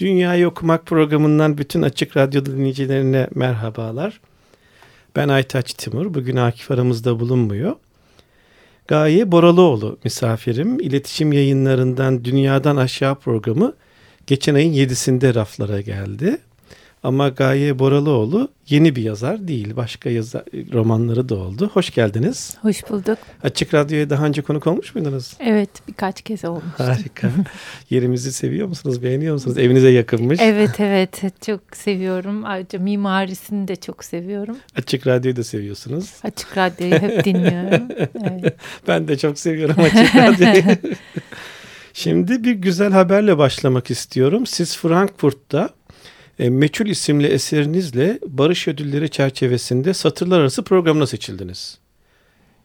Dünyayı Okumak programından bütün Açık Radyo dinleyicilerine merhabalar. Ben Aytaç Timur. Bugün Akif aramızda bulunmuyor. Gaye Boralıoğlu misafirim. İletişim yayınlarından Dünyadan Aşağı programı geçen ayın 7'sinde raflara geldi. Ama Gaye Boralıoğlu yeni bir yazar değil. Başka yazar, romanları da oldu. Hoş geldiniz. Hoş bulduk. Açık Radyo'ya daha önce konuk olmuş muydunuz? Evet birkaç kez olmuştu. Harika. Yerimizi seviyor musunuz? Beğeniyor musunuz? Evinize yakınmış. Evet evet çok seviyorum. Ayrıca mimarisini de çok seviyorum. Açık Radyo'yu da seviyorsunuz. Açık Radyo'yu hep dinliyorum. Evet. Ben de çok seviyorum Açık Radyo'yu. Şimdi bir güzel haberle başlamak istiyorum. Siz Frankfurt'ta e, Meçhul isimli eserinizle Barış Ödülleri çerçevesinde satırlar arası programına seçildiniz.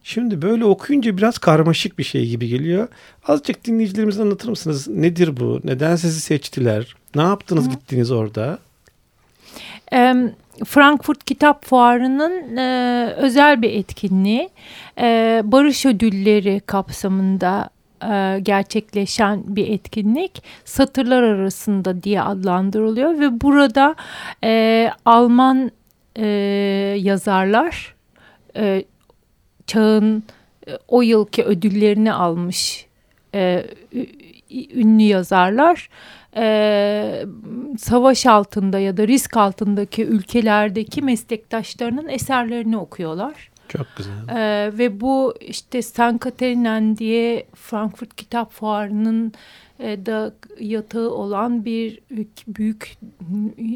Şimdi böyle okuyunca biraz karmaşık bir şey gibi geliyor. Azıcık dinleyicilerimize anlatır mısınız? Nedir bu? Neden sizi seçtiler? Ne yaptınız Hı. gittiniz orada? Frankfurt Kitap Fuarı'nın e, özel bir etkinliği. E, Barış Ödülleri kapsamında e, gerçekleşen bir etkinlik satırlar arasında diye adlandırılıyor ve burada e, Alman e, yazarlar e, çağın e, o yılki ödüllerini almış e, ünlü yazarlar e, savaş altında ya da risk altındaki ülkelerdeki meslektaşlarının eserlerini okuyorlar. Çok güzel. Ee, ve bu işte San Katerinen diye Frankfurt Kitap Fuarı'nın e, da yatağı olan bir büyük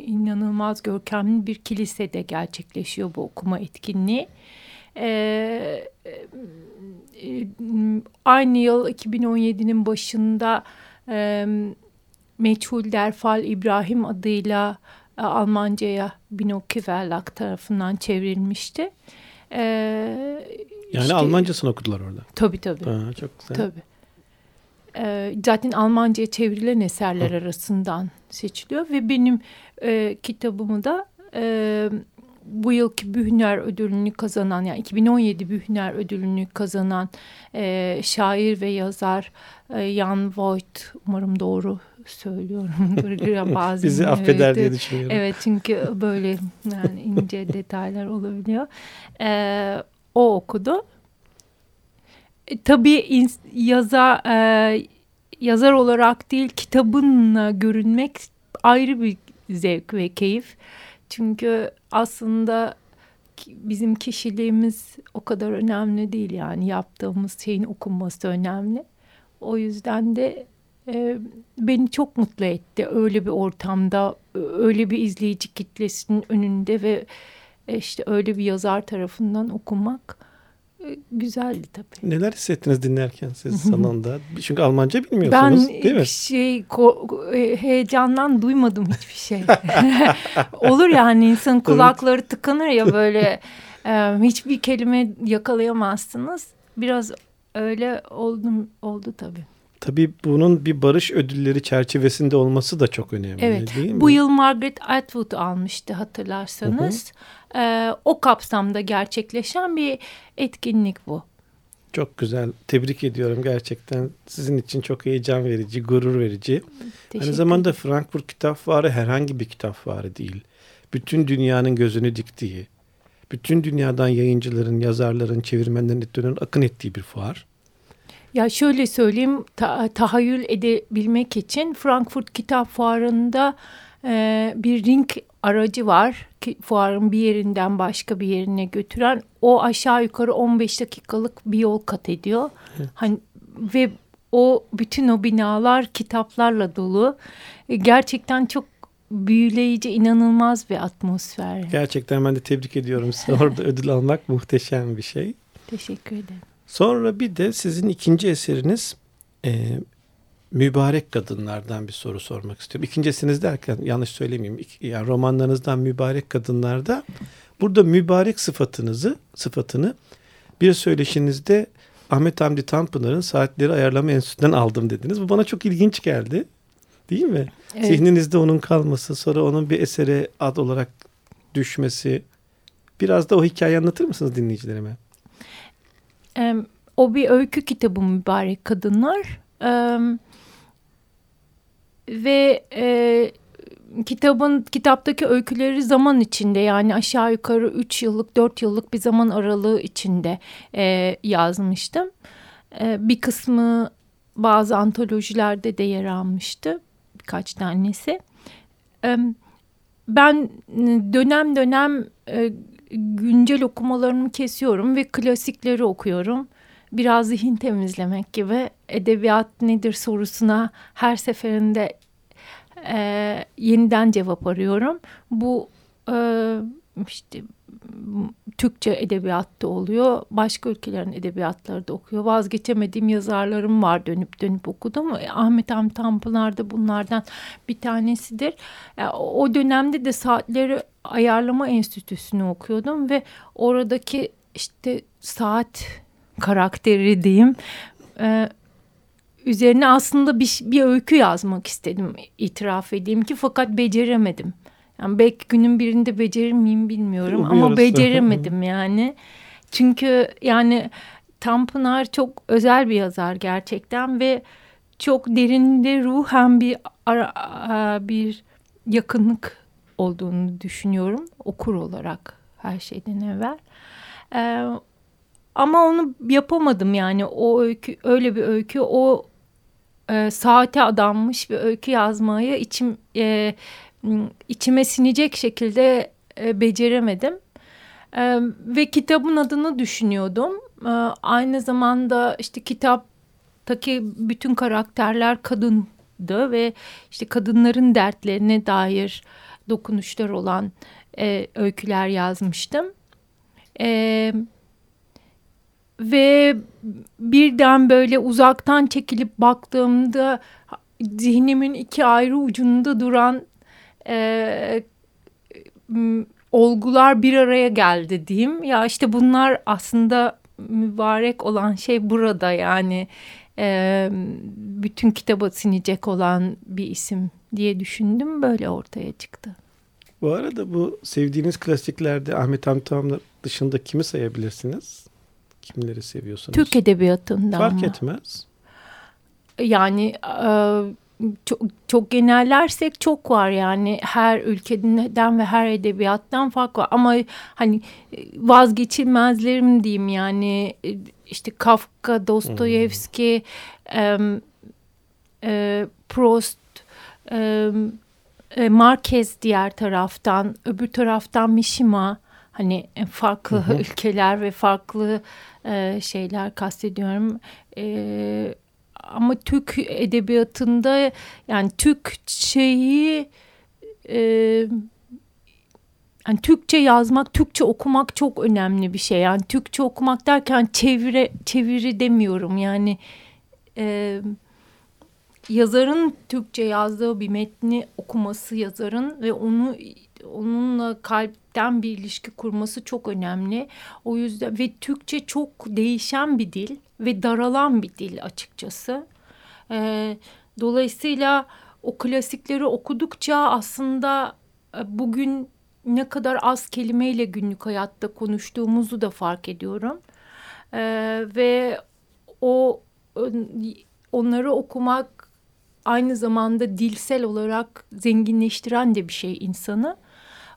inanılmaz görkemli bir kilisede gerçekleşiyor bu okuma etkinliği. Ee, e, aynı yıl 2017'nin başında e, Meçhul Derfal İbrahim adıyla e, Almanca'ya Binoki Verlag tarafından çevrilmişti. Ee, yani işte, Almancasını okudular orada. Tabii tabii. Ha, çok güzel. Tabii. Zaten Almanca'ya çevrilen eserler Hı. arasından seçiliyor ve benim e, kitabımı da e, bu yılki Bühner ödülünü kazanan yani 2017 Bühner ödülünü kazanan e, şair ve yazar e, Jan Voigt umarım doğru söylüyorum. Bazen, Bizi affeder evet, diye düşünüyorum. Evet çünkü böyle yani ince detaylar olabiliyor. Ee, o okudu. E, tabii yaza, e, yazar olarak değil kitabınla görünmek ayrı bir zevk ve keyif. Çünkü aslında bizim kişiliğimiz o kadar önemli değil yani yaptığımız şeyin okunması önemli. O yüzden de e, beni çok mutlu etti öyle bir ortamda öyle bir izleyici kitlesinin önünde ve e, işte öyle bir yazar tarafından okumak güzeldi tabii. Neler hissettiniz dinlerken siz salonda? Çünkü Almanca bilmiyorsunuz ben değil mi? Ben şey e, heyecandan duymadım hiçbir şey. Olur yani insan kulakları tıkanır ya böyle hiçbir kelime yakalayamazsınız. Biraz öyle oldum oldu tabii. Tabii bunun bir barış ödülleri çerçevesinde olması da çok önemli evet. değil mi? Bu yıl Margaret Atwood almıştı hatırlarsanız. Hı hı. Ee, o kapsamda gerçekleşen bir etkinlik bu. Çok güzel. Tebrik ediyorum gerçekten. Sizin için çok heyecan verici, gurur verici. Aynı zamanda Frankfurt Kitap Fuarı herhangi bir kitap fuarı değil. Bütün dünyanın gözünü diktiği, bütün dünyadan yayıncıların, yazarların, çevirmenlerin, editörlerin akın ettiği bir fuar. Ya şöyle söyleyeyim ta tahayyül edebilmek için Frankfurt Kitap Fuarı'nda e, bir ring aracı var. Ki, fuarın bir yerinden başka bir yerine götüren. O aşağı yukarı 15 dakikalık bir yol kat ediyor. Evet. Hani ve o bütün o binalar kitaplarla dolu. E, gerçekten çok büyüleyici, inanılmaz bir atmosfer. Gerçekten ben de tebrik ediyorum size. Orada ödül almak muhteşem bir şey. Teşekkür ederim. Sonra bir de sizin ikinci eseriniz e, Mübarek Kadınlardan bir soru sormak istiyorum. İkinci eseriniz derken yanlış söylemeyeyim. Yani romanlarınızdan Mübarek Kadınlarda burada mübarek sıfatınızı sıfatını bir söyleşinizde Ahmet Hamdi Tanpınar'ın Saatleri Ayarlama Enstitüsü'nden aldım dediniz. Bu bana çok ilginç geldi. Değil mi? Evet. Zihninizde onun kalması, sonra onun bir esere ad olarak düşmesi. Biraz da o hikayeyi anlatır mısınız dinleyicilerime? O bir öykü kitabı mübarek kadınlar. E, ve e, kitabın kitaptaki öyküleri zaman içinde yani aşağı yukarı 3 yıllık 4 yıllık bir zaman aralığı içinde e, yazmıştım. E, bir kısmı bazı antolojilerde de yer almıştı birkaç tanesi. E, ben dönem dönem e, güncel okumalarımı kesiyorum ve klasikleri okuyorum. Biraz zihin temizlemek gibi edebiyat nedir sorusuna her seferinde e, yeniden cevap arıyorum. Bu e, işte Türkçe edebiyatta oluyor. Başka ülkelerin edebiyatları da okuyor. Vazgeçemediğim yazarlarım var dönüp dönüp okudum. E, Ahmet Hamdi Tanpınar da bunlardan bir tanesidir. E, o dönemde de saatleri ayarlama enstitüsünü okuyordum ve oradaki işte saat karakteri diyeyim e, üzerine aslında bir, bir öykü yazmak istedim itiraf edeyim ki fakat beceremedim. Yani belki günün birinde becerir miyim bilmiyorum Umuyoruz. ama beceremedim yani. Çünkü yani Tanpınar çok özel bir yazar gerçekten ve çok derinde ruhen bir ara, bir yakınlık olduğunu düşünüyorum okur olarak her şeyden evvel. Ee, ama onu yapamadım yani o öykü öyle bir öykü o e, saate adanmış bir öykü yazmayı içim e, içime sinecek şekilde e, beceremedim. E, ve kitabın adını düşünüyordum. E, aynı zamanda işte kitaptaki bütün karakterler kadındı ve işte kadınların dertlerine dair dokunuşlar olan e, öyküler yazmıştım. Evet ve birden böyle uzaktan çekilip baktığımda zihnimin iki ayrı ucunda duran e, olgular bir araya geldi diyeyim. Ya işte bunlar aslında mübarek olan şey burada yani e, bütün kitaba sinecek olan bir isim diye düşündüm böyle ortaya çıktı. Bu arada bu sevdiğiniz klasiklerde Ahmet Hamdi dışında kimi sayabilirsiniz? Kimleri seviyorsunuz? Türk edebiyatından Fark mı? etmez. Yani e, çok, çok genellersek çok var yani her ülkeden ve her edebiyattan fark var ama hani vazgeçilmezlerim diyeyim yani işte Kafka, Dostoyevski, hmm. e, Prost, e, Marquez diğer taraftan, öbür taraftan Mishima hani farklı hı hı. ülkeler ve farklı e, şeyler kastediyorum. E, ama Türk edebiyatında yani Türkçeyi e, yani Türkçe yazmak, Türkçe okumak çok önemli bir şey. Yani Türkçe okumak derken çeviri çeviri demiyorum. Yani e, yazarın Türkçe yazdığı bir metni okuması yazarın ve onu onunla kalpten bir ilişki kurması çok önemli. O yüzden ve Türkçe çok değişen bir dil ve daralan bir dil açıkçası. Ee, dolayısıyla o klasikleri okudukça aslında e, bugün ne kadar az kelimeyle günlük hayatta konuştuğumuzu da fark ediyorum. Ee, ve o onları okumak aynı zamanda dilsel olarak zenginleştiren de bir şey insanı.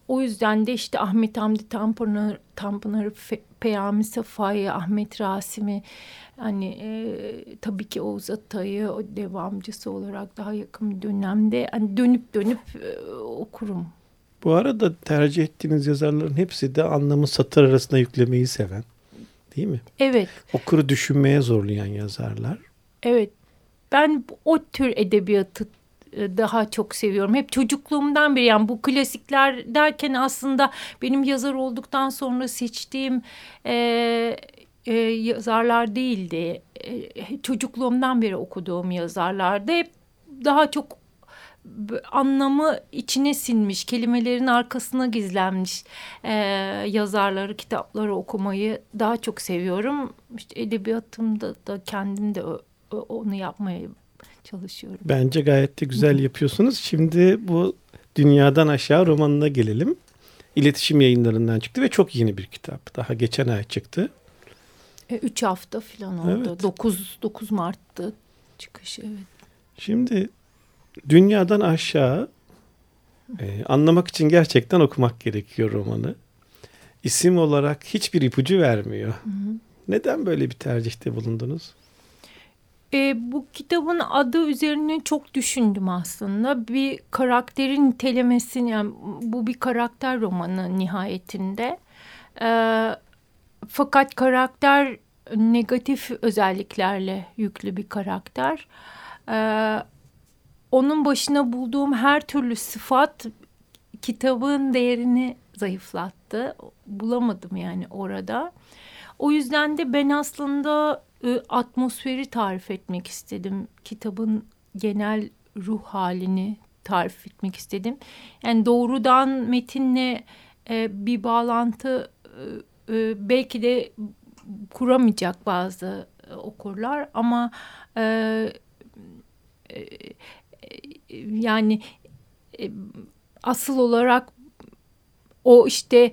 O yüzden de işte Ahmet Hamdi Tanpınar, Tanpınar Peyami Safa'yı, Ahmet Rasim'i hani e, tabii ki Oğuz Atay'ı o devamcısı olarak daha yakın dönemde hani dönüp dönüp e, okurum. Bu arada tercih ettiğiniz yazarların hepsi de anlamı satır arasında yüklemeyi seven değil mi? Evet. Okuru düşünmeye zorlayan yazarlar. Evet. Ben o tür edebiyatı daha çok seviyorum. Hep çocukluğumdan beri yani bu klasikler derken aslında benim yazar olduktan sonra seçtiğim e, e, yazarlar değildi. E, çocukluğumdan beri okuduğum yazarlardı. Hep daha çok anlamı içine sinmiş, kelimelerin arkasına gizlenmiş e, yazarları, kitapları okumayı daha çok seviyorum. İşte edebiyatımda da kendim de onu yapmayı çalışıyorum. Bence gayet de güzel yapıyorsunuz. Şimdi bu Dünyadan Aşağı romanına gelelim. İletişim yayınlarından çıktı ve çok yeni bir kitap. Daha geçen ay çıktı. E, üç hafta falan oldu. Evet. 9, 9 Mart'ta çıkışı evet. Şimdi Dünyadan Aşağı Ee, anlamak için gerçekten okumak gerekiyor romanı. İsim olarak hiçbir ipucu vermiyor. Hı hı. Neden böyle bir tercihte bulundunuz? E, bu kitabın adı üzerine çok düşündüm aslında. Bir karakterin nitelemesini, yani bu bir karakter romanı nihayetinde. E, fakat karakter negatif özelliklerle yüklü bir karakter. E, onun başına bulduğum her türlü sıfat kitabın değerini zayıflattı. Bulamadım yani orada. O yüzden de ben aslında ıı, atmosferi tarif etmek istedim. Kitabın genel ruh halini tarif etmek istedim. Yani doğrudan metinle e, bir bağlantı e, e, belki de kuramayacak bazı e, okurlar ama e, e, yani e, asıl olarak o işte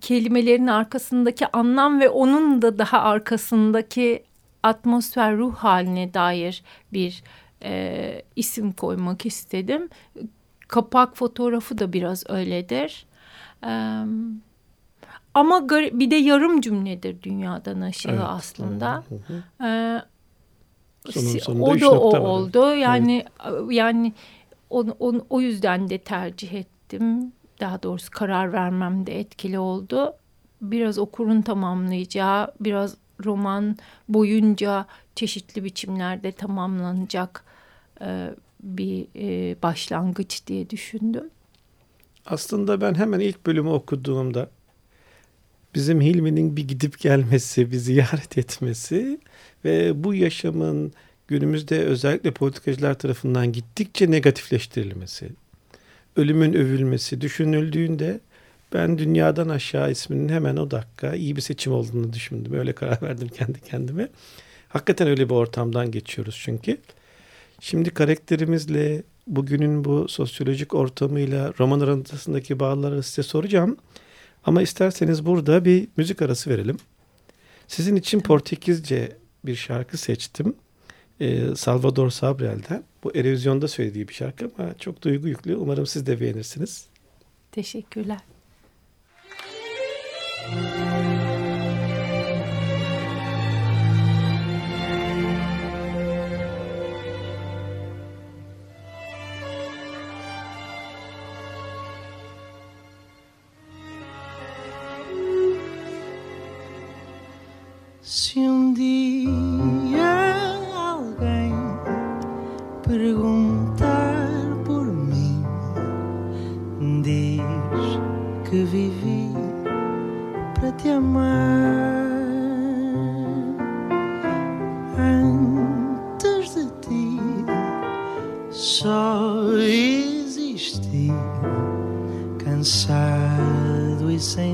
kelimelerin arkasındaki anlam ve onun da daha arkasındaki atmosfer ruh haline dair bir e, isim koymak istedim. Kapak fotoğrafı da biraz öyledir. E, ama bir de yarım cümledir dünyadan aşağı evet. aslında. Hı hı. E, Sonun o da o oldu. Yani evet. yani onu, onu, o yüzden de tercih ettim. Daha doğrusu karar vermem de etkili oldu. Biraz okurun tamamlayacağı, biraz roman boyunca çeşitli biçimlerde tamamlanacak e, bir e, başlangıç diye düşündüm. Aslında ben hemen ilk bölümü okuduğumda bizim Hilmi'nin bir gidip gelmesi, bir ziyaret etmesi ve bu yaşamın günümüzde özellikle politikacılar tarafından gittikçe negatifleştirilmesi, ölümün övülmesi düşünüldüğünde ben dünyadan aşağı isminin hemen o dakika iyi bir seçim olduğunu düşündüm. Öyle karar verdim kendi kendime. Hakikaten öyle bir ortamdan geçiyoruz çünkü. Şimdi karakterimizle bugünün bu sosyolojik ortamıyla roman arasındaki bağları size soracağım. Ama isterseniz burada bir müzik arası verelim. Sizin için Portekizce bir şarkı seçtim. Ee, Salvador Sabriel'den. Bu Erevizyon'da söylediği bir şarkı ama çok duygu yüklü. Umarım siz de beğenirsiniz. Teşekkürler. Thank you. Só existi cansado e sem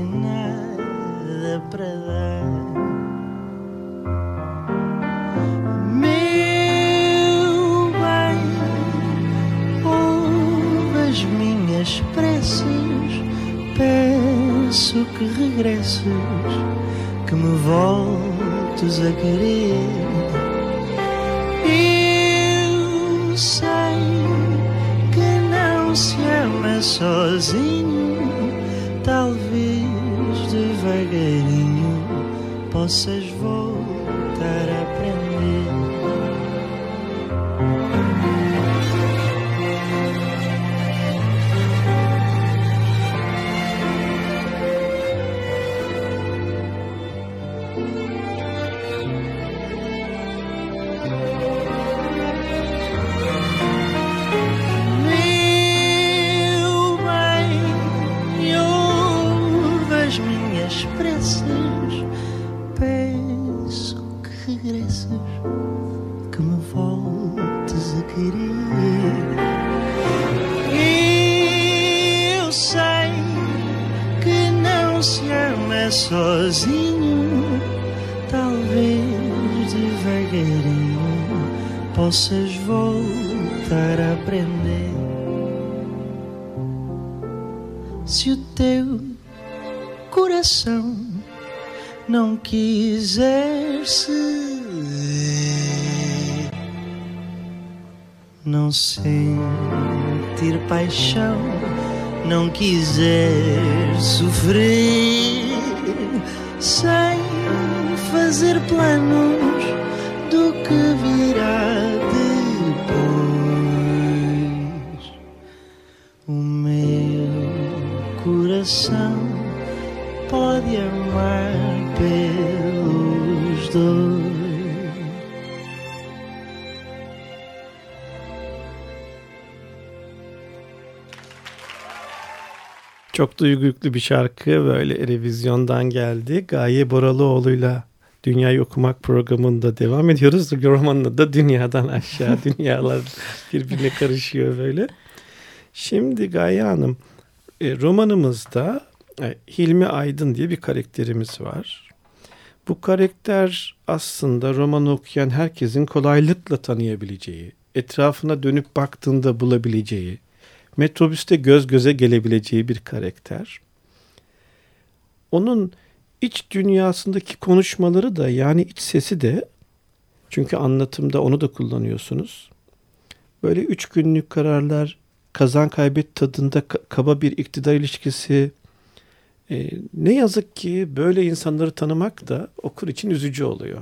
que me voltes a querer. Eu sei que não se ama sozinho, talvez devagarinho possas voltar Se o teu coração não quiser se não sentir paixão não quiser sofrer sem fazer planos do que virá amar pelos dois. Çok duygu yüklü bir şarkı böyle revizyondan geldi. Gaye Boralıoğlu'yla Dünyayı Okumak programında devam ediyoruz. Romanla da dünyadan aşağı dünyalar birbirine karışıyor böyle. Şimdi Gaye Hanım e, romanımızda Hilmi Aydın diye bir karakterimiz var. Bu karakter aslında romanı okuyan herkesin kolaylıkla tanıyabileceği, etrafına dönüp baktığında bulabileceği, metrobüste göz göze gelebileceği bir karakter. Onun iç dünyasındaki konuşmaları da yani iç sesi de çünkü anlatımda onu da kullanıyorsunuz. Böyle üç günlük kararlar, kazan kaybet tadında kaba bir iktidar ilişkisi. E, ne yazık ki böyle insanları tanımak da okur için üzücü oluyor.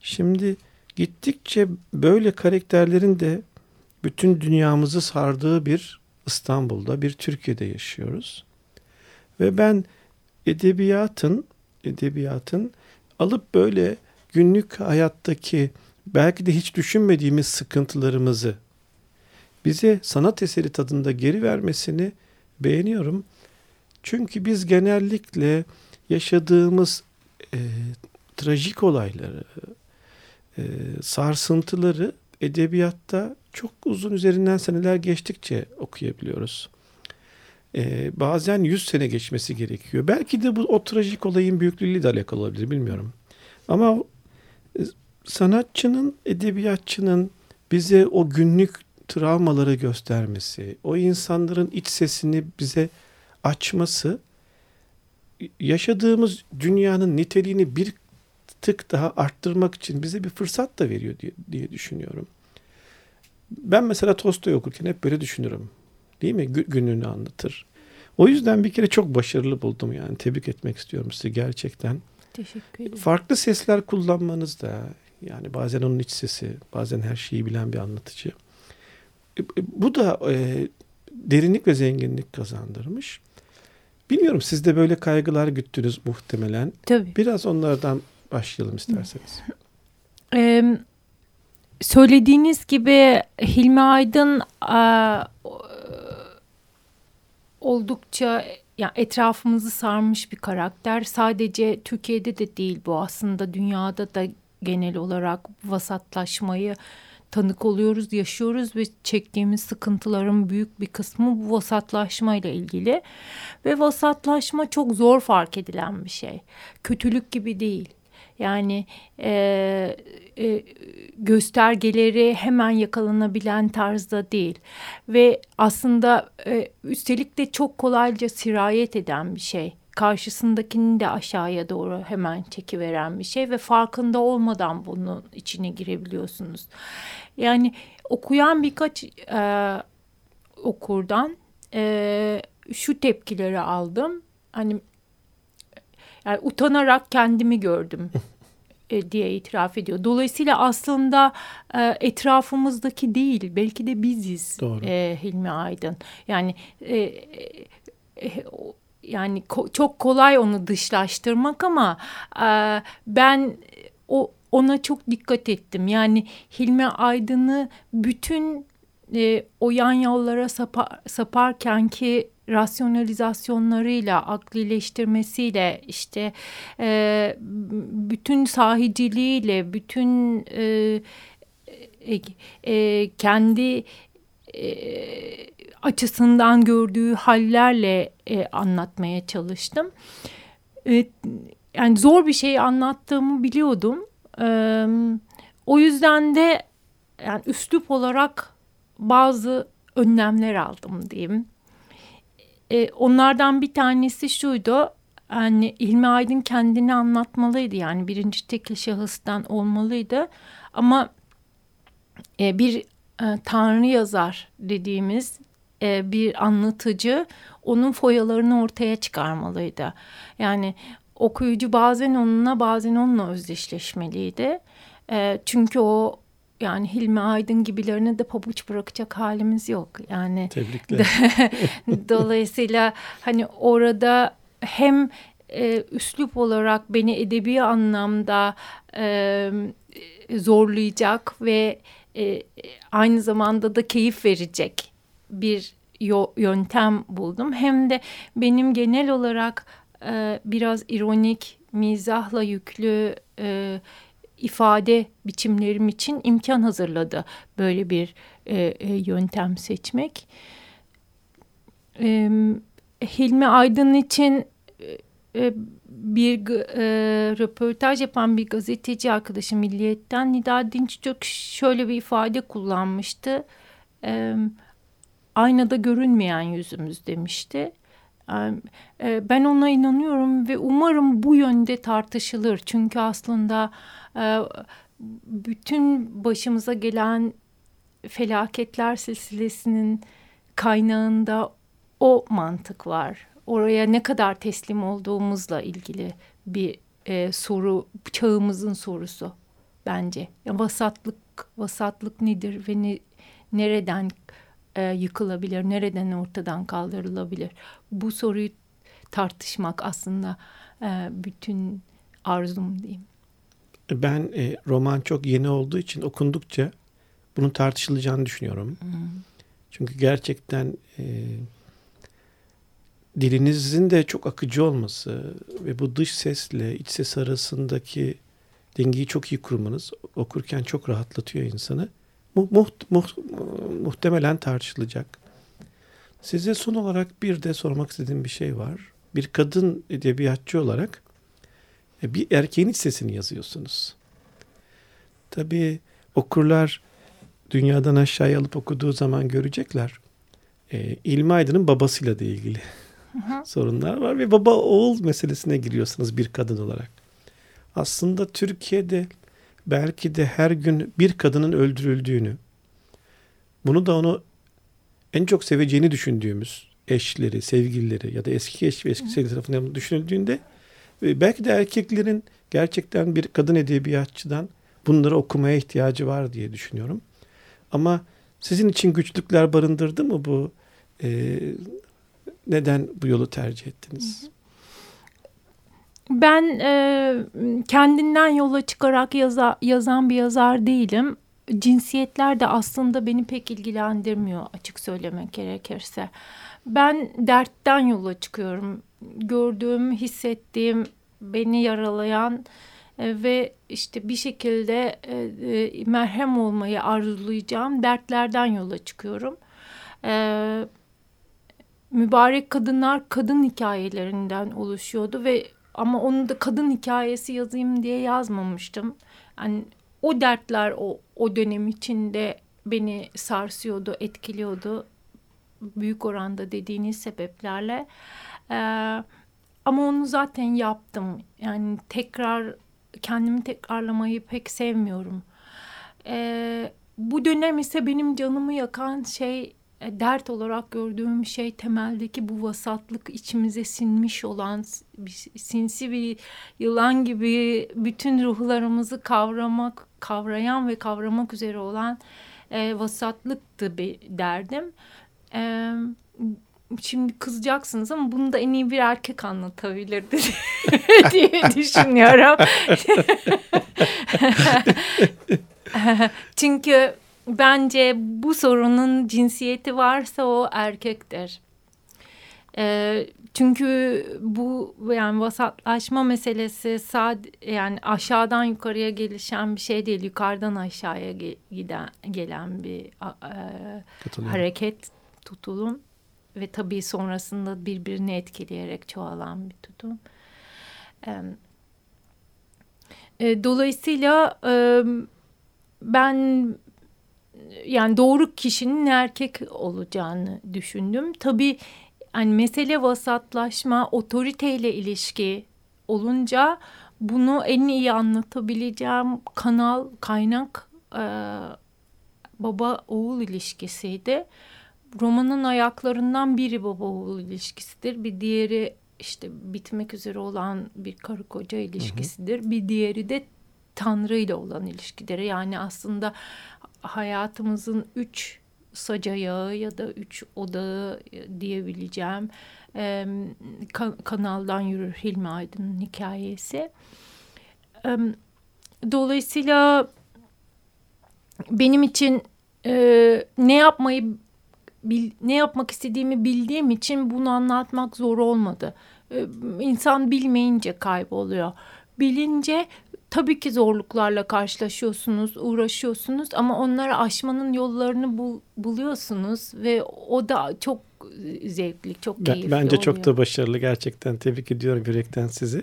Şimdi gittikçe böyle karakterlerin de bütün dünyamızı sardığı bir İstanbul'da, bir Türkiye'de yaşıyoruz. Ve ben edebiyatın edebiyatın alıp böyle günlük hayattaki belki de hiç düşünmediğimiz sıkıntılarımızı bize sanat eseri tadında geri vermesini beğeniyorum. Çünkü biz genellikle yaşadığımız e, trajik olayları, e, sarsıntıları edebiyatta çok uzun üzerinden seneler geçtikçe okuyabiliyoruz. Ee, bazen 100 sene geçmesi gerekiyor. Belki de bu o trajik olayın büyüklüğüyle de alakalı olabilir bilmiyorum. Ama e, sanatçının, edebiyatçının bize o günlük travmaları göstermesi, o insanların iç sesini bize açması yaşadığımız dünyanın niteliğini bir tık daha arttırmak için bize bir fırsat da veriyor diye, diye düşünüyorum. Ben mesela Tolstoy okurken hep böyle düşünürüm. Değil mi? Gününü anlatır. O yüzden bir kere çok başarılı buldum yani. Tebrik etmek istiyorum sizi gerçekten. Teşekkür ederim. Farklı sesler kullanmanız da yani bazen onun iç sesi, bazen her şeyi bilen bir anlatıcı. E, e, bu da e, derinlik ve zenginlik kazandırmış. Bilmiyorum siz de böyle kaygılar güttünüz muhtemelen. Tabii. Biraz onlardan başlayalım isterseniz. Ee, söylediğiniz gibi Hilmi Aydın e, oldukça yani etrafımızı sarmış bir karakter. Sadece Türkiye'de de değil bu aslında dünyada da genel olarak vasatlaşmayı tanık oluyoruz, yaşıyoruz ve çektiğimiz sıkıntıların büyük bir kısmı bu vasatlaşma ile ilgili. Ve vasatlaşma çok zor fark edilen bir şey. Kötülük gibi değil. Yani e, e, göstergeleri hemen yakalanabilen tarzda değil ve aslında e, üstelik de çok kolayca sirayet eden bir şey karşısındakini de aşağıya doğru hemen çekiveren bir şey ve farkında olmadan bunun içine girebiliyorsunuz. Yani okuyan birkaç e, okurdan e, şu tepkileri aldım. Hani yani utanarak kendimi gördüm e, diye itiraf ediyor. Dolayısıyla aslında e, etrafımızdaki değil belki de biziz Doğru. E, Hilmi Aydın. Yani e, e, e yani ko çok kolay onu dışlaştırmak ama e, ben o ona çok dikkat ettim. Yani Hilmi Aydın'ı bütün e, o yan yollara sapa, saparken ki rasyonalizasyonlarıyla, aklileştirmesiyle, işte e, bütün sahiciliğiyle, bütün e, e, e, kendi e, açısından gördüğü hallerle e, anlatmaya çalıştım. E, yani zor bir şey anlattığımı biliyordum. E, o yüzden de yani üslup olarak bazı önlemler aldım diyeyim. E, onlardan bir tanesi şuydu. Yani İlmi Aydın kendini anlatmalıydı. Yani birinci tekil şahıstan olmalıydı. Ama e, bir e, tanrı yazar dediğimiz e, bir anlatıcı onun foyalarını ortaya çıkarmalıydı. Yani okuyucu bazen onunla bazen onunla özdeşleşmeliydi. E, çünkü o yani Hilmi Aydın gibilerine de pabuç bırakacak halimiz yok. Yani Tebrikler. dolayısıyla hani orada hem e, üslup olarak beni edebi anlamda e, zorlayacak ve e, aynı zamanda da keyif verecek bir yöntem buldum. Hem de benim genel olarak e, biraz ironik, mizahla yüklü e, ifade biçimlerim için imkan hazırladı böyle bir e, e, yöntem seçmek. E, Hilmi Aydın için e, bir e, röportaj yapan bir gazeteci arkadaşım Milliyet'ten Nida Dinçtürk şöyle bir ifade kullanmıştı. E, aynada görünmeyen yüzümüz demişti. E, ben ona inanıyorum ve umarım bu yönde tartışılır. Çünkü aslında e, bütün başımıza gelen felaketler silsilesinin kaynağında o mantık var oraya ne kadar teslim olduğumuzla ilgili bir e, soru, çağımızın sorusu bence. Vasatlık, vasatlık nedir ve ne, nereden e, yıkılabilir, nereden ortadan kaldırılabilir? Bu soruyu tartışmak aslında e, bütün arzum diyeyim. Ben e, roman çok yeni olduğu için okundukça bunun tartışılacağını düşünüyorum. Hmm. Çünkü gerçekten e, dilinizin de çok akıcı olması ve bu dış sesle iç ses arasındaki dengeyi çok iyi kurmanız okurken çok rahatlatıyor insanı. Mu, muht, muht, muhtemelen tartışılacak. Size son olarak bir de sormak istediğim bir şey var. Bir kadın edebiyatçı olarak e, bir erkeğin iç sesini yazıyorsunuz. Tabii okurlar dünyadan aşağıya alıp okuduğu zaman görecekler. E, İlmi Aydın'ın babasıyla da ilgili sorunlar var ve baba oğul meselesine giriyorsunuz bir kadın olarak. Aslında Türkiye'de belki de her gün bir kadının öldürüldüğünü, bunu da onu en çok seveceğini düşündüğümüz eşleri, sevgilileri ya da eski eş ve eski sevgili tarafından düşünüldüğünde e, belki de erkeklerin gerçekten bir kadın edebiyatçıdan bunları okumaya ihtiyacı var diye düşünüyorum. Ama sizin için güçlükler barındırdı mı bu e, neden bu yolu tercih ettiniz? Ben e, kendinden yola çıkarak yaza, yazan bir yazar değilim. Cinsiyetler de aslında beni pek ilgilendirmiyor açık söylemek gerekirse. Ben dertten yola çıkıyorum. Gördüğüm, hissettiğim, beni yaralayan e, ve işte bir şekilde e, e, merhem olmayı arzulayacağım dertlerden yola çıkıyorum. Evet mübarek kadınlar kadın hikayelerinden oluşuyordu ve ama onu da kadın hikayesi yazayım diye yazmamıştım. Yani o dertler o, o dönem içinde beni sarsıyordu, etkiliyordu. Büyük oranda dediğiniz sebeplerle. Ee, ama onu zaten yaptım. Yani tekrar kendimi tekrarlamayı pek sevmiyorum. Ee, bu dönem ise benim canımı yakan şey dert olarak gördüğüm şey temeldeki bu vasatlık içimize sinmiş olan bir, sinsi bir yılan gibi bütün ruhlarımızı kavramak, kavrayan ve kavramak üzere olan e, vasatlıktı bir derdim. E, şimdi kızacaksınız ama bunu da en iyi bir erkek anlatabilirdi diye düşünüyorum. Çünkü bence bu sorunun cinsiyeti varsa o erkektir. E, çünkü bu yani vasatlaşma meselesi sad yani aşağıdan yukarıya gelişen bir şey değil. Yukarıdan aşağıya ge giden gelen bir e, hareket tutulum ve tabii sonrasında birbirini etkileyerek çoğalan bir tutum. E, dolayısıyla e, ben yani doğru kişinin erkek olacağını düşündüm. Tabii hani mesele vasatlaşma, otoriteyle ilişki olunca bunu en iyi anlatabileceğim kanal, kaynak e, baba oğul ilişkisiydi. romanın ayaklarından biri baba oğul ilişkisidir. Bir diğeri işte bitmek üzere olan bir karı koca ilişkisidir. Hı hı. Bir diğeri de Tanrı ile olan ilişkidir. Yani aslında hayatımızın üç saca yağı ya da üç odağı diyebileceğim e, kan kanaldan yürür Hilmi Aydın'ın hikayesi. E, dolayısıyla benim için e, ne yapmayı bil, ne yapmak istediğimi bildiğim için bunu anlatmak zor olmadı. E, insan bilmeyince kayboluyor. Bilince tabii ki zorluklarla karşılaşıyorsunuz, uğraşıyorsunuz ama onları aşmanın yollarını bul, buluyorsunuz ve o da çok zevkli, çok keyifli Bence oluyor. çok da başarılı gerçekten. Tebrik ediyorum yürekten sizi.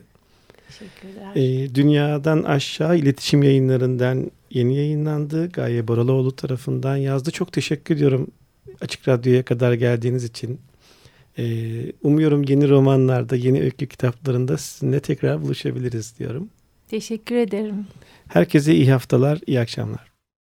Teşekkürler. Ee, dünyadan aşağı iletişim yayınlarından yeni yayınlandı. Gaye Boraloğlu tarafından yazdı. Çok teşekkür ediyorum Açık Radyo'ya kadar geldiğiniz için. Ee, umuyorum yeni romanlarda, yeni öykü kitaplarında sizinle tekrar buluşabiliriz diyorum. Teşekkür ederim. Herkese iyi haftalar, iyi akşamlar.